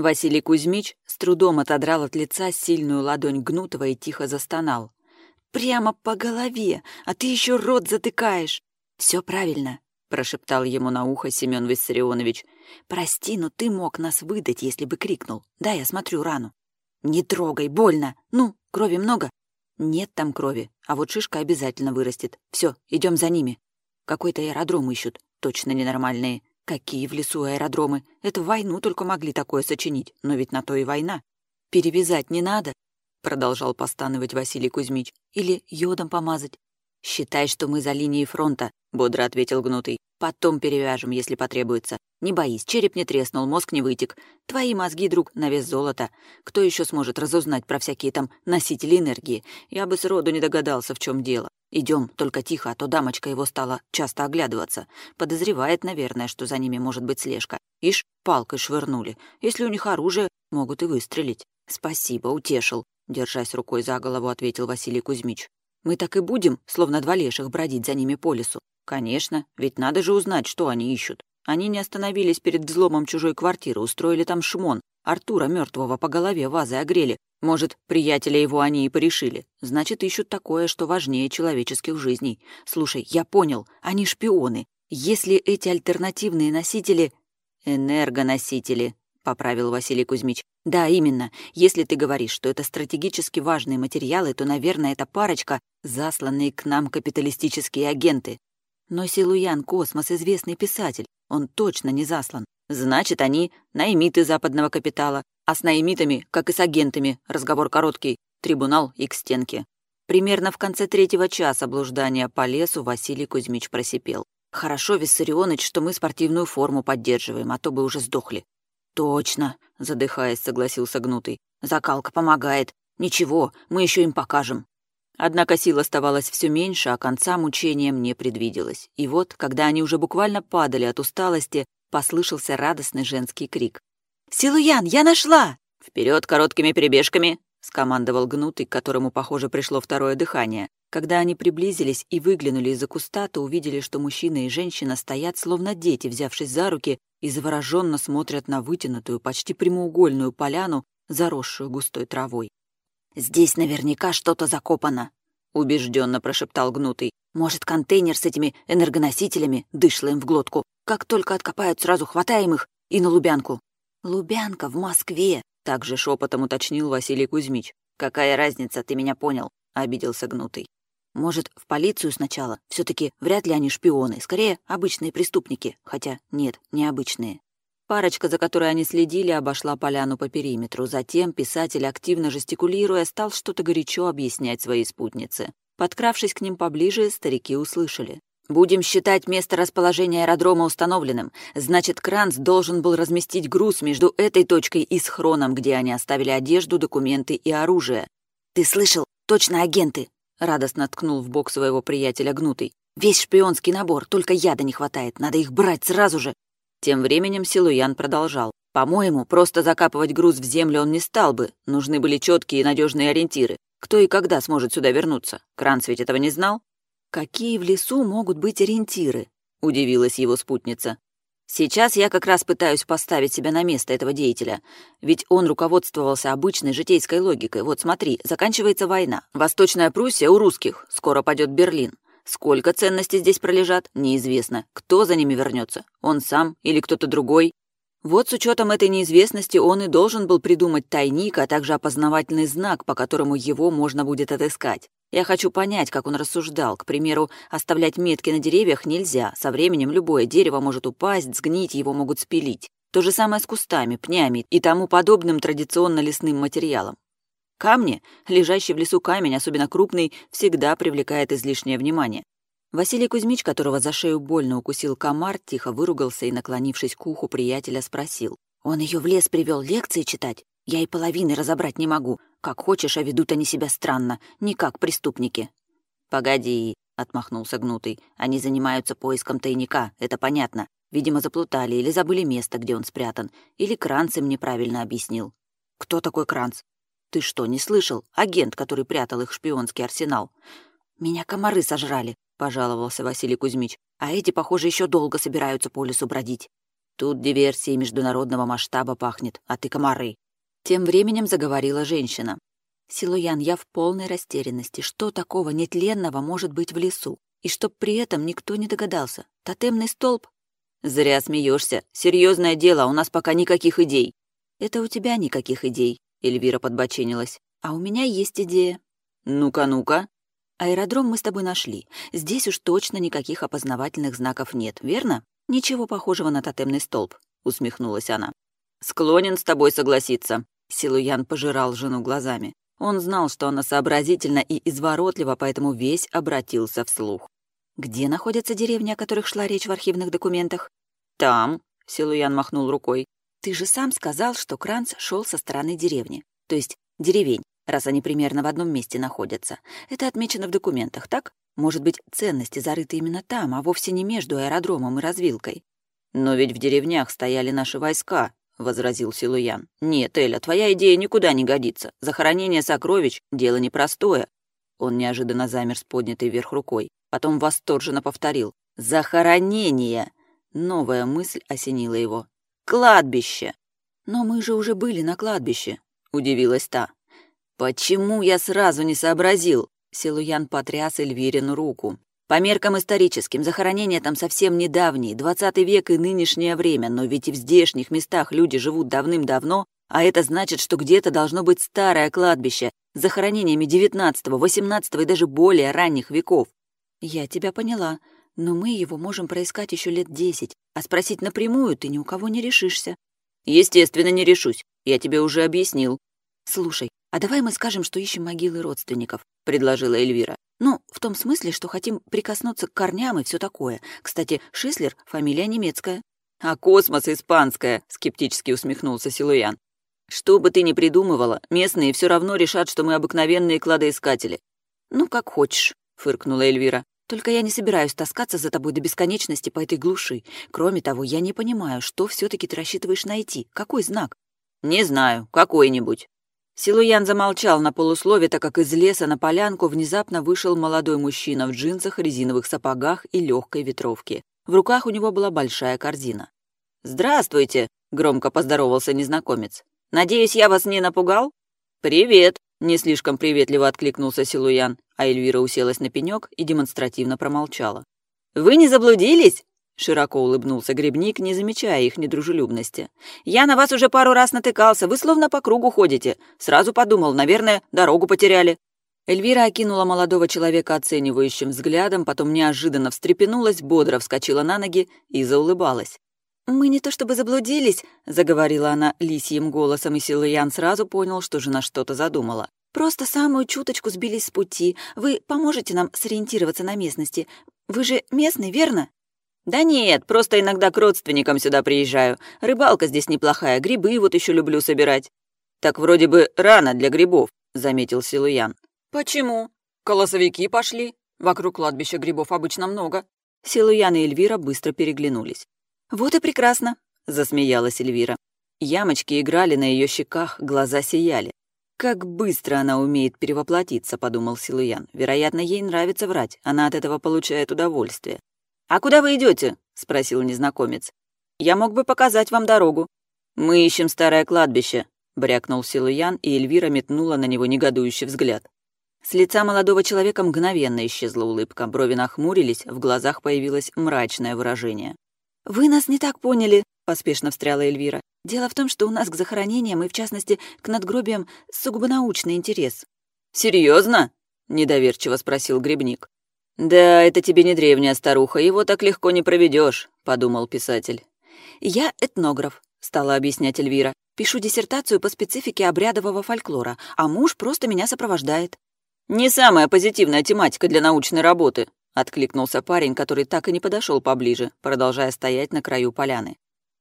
Василий Кузьмич с трудом отодрал от лица сильную ладонь гнутого и тихо застонал. «Прямо по голове, а ты еще рот затыкаешь!» Все правильно», — прошептал ему на ухо Семен Виссарионович. «Прости, но ты мог нас выдать, если бы крикнул. Да, я смотрю рану». «Не трогай, больно! Ну, крови много?» «Нет там крови, а вот шишка обязательно вырастет. Все, идем за ними. Какой-то аэродром ищут, точно ненормальные. Какие в лесу аэродромы? Это в войну только могли такое сочинить, но ведь на то и война. Перевязать не надо?» Продолжал постановить Василий Кузьмич. «Или йодом помазать. «Считай, что мы за линией фронта», — бодро ответил Гнутый. «Потом перевяжем, если потребуется. Не боись, череп не треснул, мозг не вытек. Твои мозги, друг, на вес золота. Кто еще сможет разузнать про всякие там носители энергии? Я бы сроду не догадался, в чем дело. Идем, только тихо, а то дамочка его стала часто оглядываться. Подозревает, наверное, что за ними может быть слежка. Ишь, палкой швырнули. Если у них оружие, могут и выстрелить. Спасибо, утешил. Держась рукой за голову, ответил Василий Кузьмич. Мы так и будем, словно два леших, бродить за ними по лесу? Конечно, ведь надо же узнать, что они ищут. Они не остановились перед взломом чужой квартиры, устроили там шмон. Артура мертвого по голове вазой огрели. Может, приятеля его они и порешили. Значит, ищут такое, что важнее человеческих жизней. Слушай, я понял, они шпионы. Если эти альтернативные носители... Энергоносители, — поправил Василий Кузьмич. «Да, именно. Если ты говоришь, что это стратегически важные материалы, то, наверное, это парочка — засланные к нам капиталистические агенты. Но Силуян Космос — известный писатель. Он точно не заслан. Значит, они — наймиты западного капитала. А с наймитами, как и с агентами, разговор короткий. Трибунал и к стенке». Примерно в конце третьего часа блуждания по лесу Василий Кузьмич просипел. «Хорошо, Виссарионыч, что мы спортивную форму поддерживаем, а то бы уже сдохли. «Точно», — задыхаясь, согласился Гнутый. «Закалка помогает. Ничего, мы еще им покажем». Однако сил оставалось все меньше, а конца мучениям не предвиделось. И вот, когда они уже буквально падали от усталости, послышался радостный женский крик. «Силуян, я нашла!» Вперед короткими перебежками!» — скомандовал Гнутый, которому, похоже, пришло второе дыхание. Когда они приблизились и выглянули из-за куста, то увидели, что мужчина и женщина стоят, словно дети, взявшись за руки, и завороженно смотрят на вытянутую, почти прямоугольную поляну, заросшую густой травой. «Здесь наверняка что-то закопано», — убежденно прошептал Гнутый. «Может, контейнер с этими энергоносителями дышло им в глотку. Как только откопают, сразу хватаем их и на Лубянку». «Лубянка в Москве», — также шепотом уточнил Василий Кузьмич. «Какая разница, ты меня понял», — обиделся Гнутый. Может, в полицию сначала? все таки вряд ли они шпионы, скорее обычные преступники, хотя нет, необычные. Парочка, за которой они следили, обошла поляну по периметру. Затем писатель, активно жестикулируя, стал что-то горячо объяснять своей спутнице. Подкравшись к ним поближе, старики услышали. «Будем считать место расположения аэродрома установленным. Значит, Кранц должен был разместить груз между этой точкой и схроном, где они оставили одежду, документы и оружие. Ты слышал? Точно агенты. Радостно ткнул в бок своего приятеля гнутый. «Весь шпионский набор, только яда не хватает, надо их брать сразу же!» Тем временем Силуян продолжал. «По-моему, просто закапывать груз в землю он не стал бы. Нужны были четкие и надежные ориентиры. Кто и когда сможет сюда вернуться? Кранц ведь этого не знал?» «Какие в лесу могут быть ориентиры?» — удивилась его спутница. Сейчас я как раз пытаюсь поставить себя на место этого деятеля. Ведь он руководствовался обычной житейской логикой. Вот смотри, заканчивается война. Восточная Пруссия у русских. Скоро падет Берлин. Сколько ценностей здесь пролежат, неизвестно. Кто за ними вернется? Он сам или кто-то другой? Вот с учетом этой неизвестности он и должен был придумать тайник, а также опознавательный знак, по которому его можно будет отыскать. Я хочу понять, как он рассуждал. К примеру, оставлять метки на деревьях нельзя. Со временем любое дерево может упасть, сгнить, его могут спилить. То же самое с кустами, пнями и тому подобным традиционно лесным материалом. Камни, лежащий в лесу камень, особенно крупный, всегда привлекает излишнее внимание. Василий Кузьмич, которого за шею больно укусил комар, тихо выругался и, наклонившись к уху приятеля, спросил. «Он ее в лес привел лекции читать? Я и половины разобрать не могу. Как хочешь, а ведут они себя странно, не как преступники». «Погоди», — отмахнулся Гнутый. «Они занимаются поиском тайника, это понятно. Видимо, заплутали или забыли место, где он спрятан. Или Кранц им неправильно объяснил». «Кто такой Кранц?» «Ты что, не слышал? Агент, который прятал их шпионский арсенал». «Меня комары сожрали», — пожаловался Василий Кузьмич. «А эти, похоже, еще долго собираются по лесу бродить». Тут диверсии международного масштаба пахнет, а ты комары. Тем временем заговорила женщина. Силуян, я в полной растерянности. Что такого нетленного может быть в лесу? И чтоб при этом никто не догадался. Тотемный столб? Зря смеешься. Серьезное дело, у нас пока никаких идей. Это у тебя никаких идей, Эльвира подбоченилась. А у меня есть идея. Ну-ка, ну-ка. Аэродром мы с тобой нашли. Здесь уж точно никаких опознавательных знаков нет, верно? Ничего похожего на тотемный столб, усмехнулась она. Склонен с тобой согласиться. Силуян пожирал жену глазами. Он знал, что она сообразительна и изворотлива, поэтому весь обратился вслух. «Где находятся деревни, о которых шла речь в архивных документах?» «Там», — Силуян махнул рукой. «Ты же сам сказал, что Кранц шел со стороны деревни, то есть деревень, раз они примерно в одном месте находятся. Это отмечено в документах, так? Может быть, ценности зарыты именно там, а вовсе не между аэродромом и развилкой. Но ведь в деревнях стояли наши войска, возразил Силуян. «Нет, Эля, твоя идея никуда не годится. Захоронение сокровищ — дело непростое». Он неожиданно замер с поднятой вверх рукой. Потом восторженно повторил. «Захоронение!» Новая мысль осенила его. «Кладбище!» «Но мы же уже были на кладбище», — удивилась та. «Почему я сразу не сообразил?» Силуян потряс Эльвирину руку. По меркам историческим, захоронения там совсем недавние, 20 век и нынешнее время, но ведь и в здешних местах люди живут давным-давно, а это значит, что где-то должно быть старое кладбище с захоронениями 19, 18 и даже более ранних веков. Я тебя поняла, но мы его можем проискать еще лет десять, а спросить напрямую ты ни у кого не решишься. Естественно, не решусь. Я тебе уже объяснил. Слушай, а давай мы скажем, что ищем могилы родственников, предложила Эльвира. Ну, в том смысле, что хотим прикоснуться к корням и все такое. Кстати, Шислер — фамилия немецкая. «А космос испанская», — скептически усмехнулся Силуян. «Что бы ты ни придумывала, местные все равно решат, что мы обыкновенные кладоискатели». «Ну, как хочешь», — фыркнула Эльвира. «Только я не собираюсь таскаться за тобой до бесконечности по этой глуши. Кроме того, я не понимаю, что все таки ты рассчитываешь найти. Какой знак?» «Не знаю, какой-нибудь. Силуян замолчал на полуслове, так как из леса на полянку внезапно вышел молодой мужчина в джинсах, резиновых сапогах и легкой ветровке. В руках у него была большая корзина. «Здравствуйте!» — громко поздоровался незнакомец. «Надеюсь, я вас не напугал?» «Привет!» — не слишком приветливо откликнулся Силуян, а Эльвира уселась на пенек и демонстративно промолчала. «Вы не заблудились?» Широко улыбнулся грибник, не замечая их недружелюбности. «Я на вас уже пару раз натыкался, вы словно по кругу ходите. Сразу подумал, наверное, дорогу потеряли». Эльвира окинула молодого человека оценивающим взглядом, потом неожиданно встрепенулась, бодро вскочила на ноги и заулыбалась. «Мы не то чтобы заблудились», — заговорила она лисьим голосом, и Силуян сразу понял, что жена что-то задумала. «Просто самую чуточку сбились с пути. Вы поможете нам сориентироваться на местности. Вы же местный, верно?» «Да нет, просто иногда к родственникам сюда приезжаю. Рыбалка здесь неплохая, грибы вот еще люблю собирать». «Так вроде бы рано для грибов», — заметил Силуян. «Почему? Колосовики пошли. Вокруг кладбища грибов обычно много». Силуян и Эльвира быстро переглянулись. «Вот и прекрасно», — засмеялась Эльвира. Ямочки играли на ее щеках, глаза сияли. «Как быстро она умеет перевоплотиться», — подумал Силуян. «Вероятно, ей нравится врать, она от этого получает удовольствие». «А куда вы идете? спросил незнакомец. «Я мог бы показать вам дорогу». «Мы ищем старое кладбище», — брякнул Силуян, и Эльвира метнула на него негодующий взгляд. С лица молодого человека мгновенно исчезла улыбка, брови нахмурились, в глазах появилось мрачное выражение. «Вы нас не так поняли», — поспешно встряла Эльвира. «Дело в том, что у нас к захоронениям и, в частности, к надгробиям сугубо научный интерес». «Серьезно?» — недоверчиво спросил Грибник. «Да, это тебе не древняя старуха, его так легко не проведешь, подумал писатель. «Я этнограф», — стала объяснять Эльвира. «Пишу диссертацию по специфике обрядового фольклора, а муж просто меня сопровождает». «Не самая позитивная тематика для научной работы», — откликнулся парень, который так и не подошел поближе, продолжая стоять на краю поляны.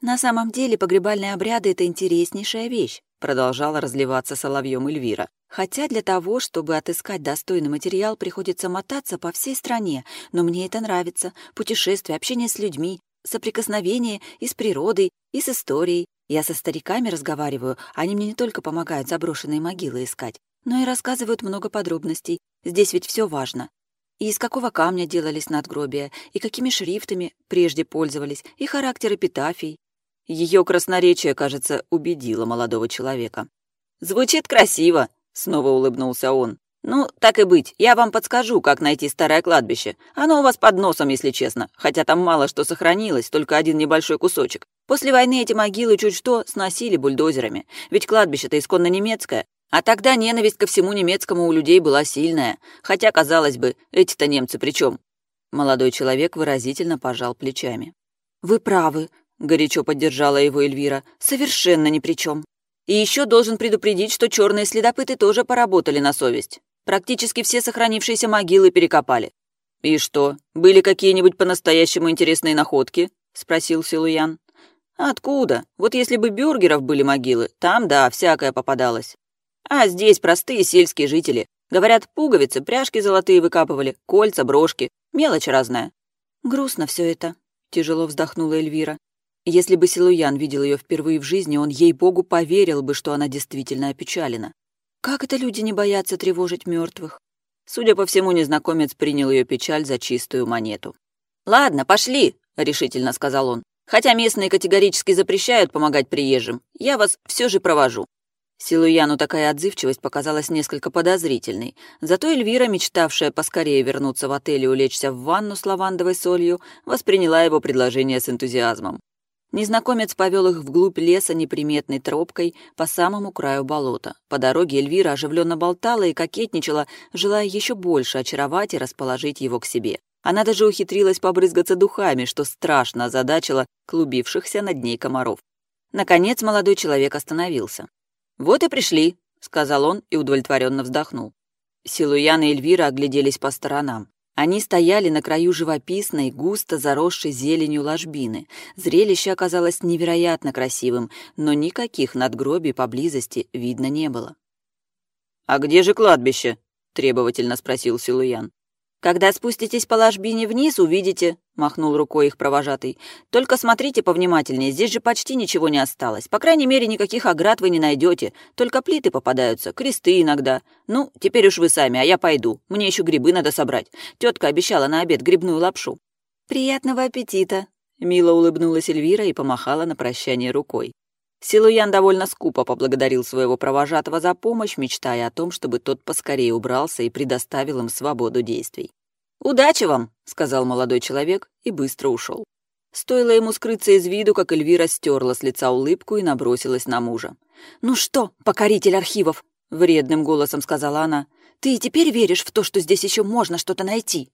«На самом деле погребальные обряды — это интереснейшая вещь», — продолжала разливаться соловьем Эльвира. Хотя для того, чтобы отыскать достойный материал, приходится мотаться по всей стране, но мне это нравится. Путешествия, общение с людьми, соприкосновение и с природой, и с историей. Я со стариками разговариваю, они мне не только помогают заброшенные могилы искать, но и рассказывают много подробностей. Здесь ведь все важно. И из какого камня делались надгробия, и какими шрифтами прежде пользовались, и характер эпитафий. Ее красноречие, кажется, убедило молодого человека. «Звучит красиво», — снова улыбнулся он. «Ну, так и быть, я вам подскажу, как найти старое кладбище. Оно у вас под носом, если честно, хотя там мало что сохранилось, только один небольшой кусочек. После войны эти могилы чуть что сносили бульдозерами, ведь кладбище-то исконно немецкое. А тогда ненависть ко всему немецкому у людей была сильная, хотя, казалось бы, эти-то немцы при чем? Молодой человек выразительно пожал плечами. «Вы правы», — горячо поддержала его Эльвира, — «совершенно ни при чем. И еще должен предупредить, что черные следопыты тоже поработали на совесть. Практически все сохранившиеся могилы перекопали. «И что, были какие-нибудь по-настоящему интересные находки?» — спросил Силуян. «Откуда? Вот если бы бюргеров были могилы, там, да, всякое попадалось. А здесь простые сельские жители. Говорят, пуговицы, пряжки золотые выкапывали, кольца, брошки, мелочь разная». «Грустно все это», — тяжело вздохнула Эльвира. Если бы Силуян видел ее впервые в жизни, он ей-богу поверил бы, что она действительно опечалена. Как это люди не боятся тревожить мертвых? Судя по всему, незнакомец принял ее печаль за чистую монету. «Ладно, пошли», — решительно сказал он. «Хотя местные категорически запрещают помогать приезжим, я вас все же провожу». Силуяну такая отзывчивость показалась несколько подозрительной, зато Эльвира, мечтавшая поскорее вернуться в отель и улечься в ванну с лавандовой солью, восприняла его предложение с энтузиазмом. Незнакомец повел их вглубь леса неприметной тропкой по самому краю болота. По дороге Эльвира оживленно болтала и кокетничала, желая еще больше очаровать и расположить его к себе. Она даже ухитрилась побрызгаться духами, что страшно озадачило клубившихся над ней комаров. Наконец молодой человек остановился. «Вот и пришли», — сказал он и удовлетворенно вздохнул. Силуян и Эльвира огляделись по сторонам. Они стояли на краю живописной, густо заросшей зеленью ложбины. Зрелище оказалось невероятно красивым, но никаких надгробий поблизости видно не было. «А где же кладбище?» — требовательно спросил Силуян. «Когда спуститесь по ложбине вниз, увидите», — махнул рукой их провожатый. «Только смотрите повнимательнее, здесь же почти ничего не осталось. По крайней мере, никаких оград вы не найдете, только плиты попадаются, кресты иногда. Ну, теперь уж вы сами, а я пойду. Мне еще грибы надо собрать. Тетка обещала на обед грибную лапшу». «Приятного аппетита», — мило улыбнулась Эльвира и помахала на прощание рукой. Силуян довольно скупо поблагодарил своего провожатого за помощь, мечтая о том, чтобы тот поскорее убрался и предоставил им свободу действий. «Удачи вам!» — сказал молодой человек и быстро ушел. Стоило ему скрыться из виду, как Эльвира стерла с лица улыбку и набросилась на мужа. «Ну что, покоритель архивов?» — вредным голосом сказала она. «Ты теперь веришь в то, что здесь еще можно что-то найти?»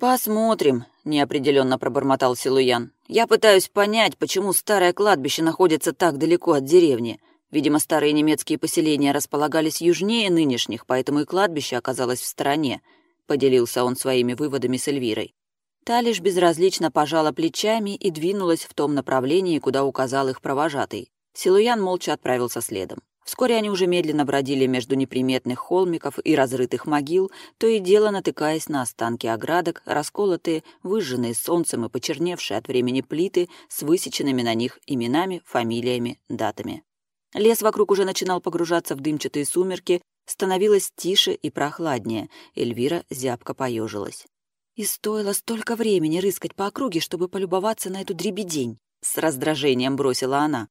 «Посмотрим», — неопределенно пробормотал Силуян. «Я пытаюсь понять, почему старое кладбище находится так далеко от деревни. Видимо, старые немецкие поселения располагались южнее нынешних, поэтому и кладбище оказалось в стороне», — поделился он своими выводами с Эльвирой. Та лишь безразлично пожала плечами и двинулась в том направлении, куда указал их провожатый. Силуян молча отправился следом. Вскоре они уже медленно бродили между неприметных холмиков и разрытых могил, то и дело натыкаясь на останки оградок, расколотые, выжженные солнцем и почерневшие от времени плиты с высеченными на них именами, фамилиями, датами. Лес вокруг уже начинал погружаться в дымчатые сумерки, становилось тише и прохладнее. Эльвира зябко поежилась. «И стоило столько времени рыскать по округе, чтобы полюбоваться на эту дребедень», — с раздражением бросила она.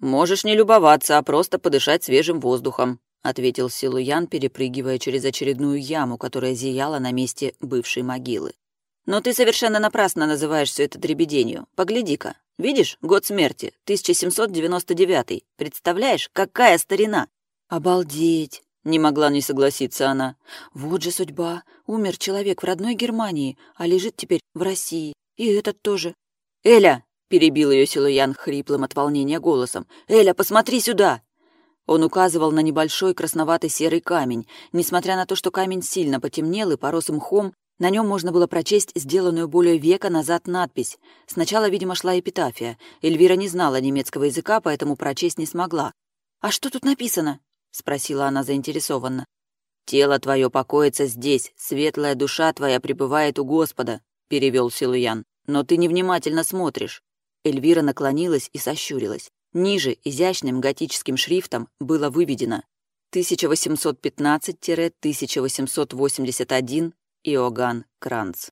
«Можешь не любоваться, а просто подышать свежим воздухом», — ответил Силуян, перепрыгивая через очередную яму, которая зияла на месте бывшей могилы. «Но ты совершенно напрасно называешь все это дребеденью. Погляди-ка. Видишь, год смерти, 1799. Представляешь, какая старина!» «Обалдеть!» — не могла не согласиться она. «Вот же судьба. Умер человек в родной Германии, а лежит теперь в России. И этот тоже. Эля, перебил ее Силуян хриплым от волнения голосом. «Эля, посмотри сюда!» Он указывал на небольшой красноватый серый камень. Несмотря на то, что камень сильно потемнел и порос мхом, на нем можно было прочесть сделанную более века назад надпись. Сначала, видимо, шла эпитафия. Эльвира не знала немецкого языка, поэтому прочесть не смогла. «А что тут написано?» — спросила она заинтересованно. «Тело твое покоится здесь, светлая душа твоя пребывает у Господа», — перевел Силуян. «Но ты невнимательно смотришь. Эльвира наклонилась и сощурилась. Ниже изящным готическим шрифтом было выведено 1815-1881 Иоганн Кранц.